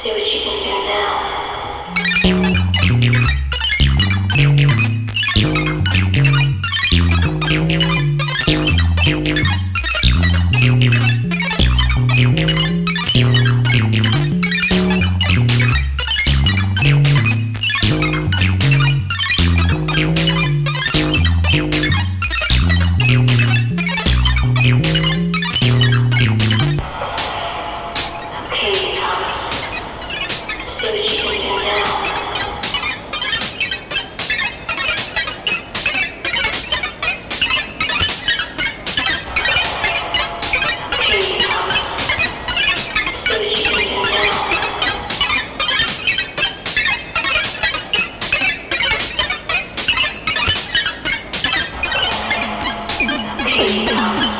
See what you can do now. you 保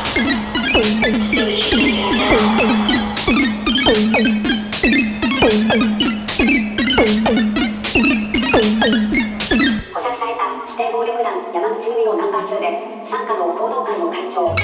釈された指定暴力団山口組のナンバー2で傘下の行動会の会長。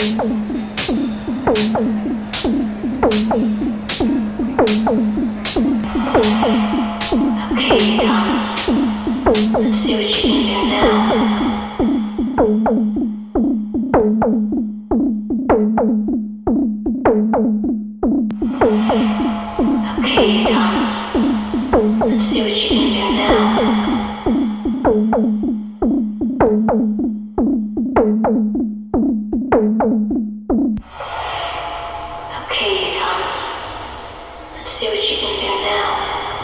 Okay. See what you can do now.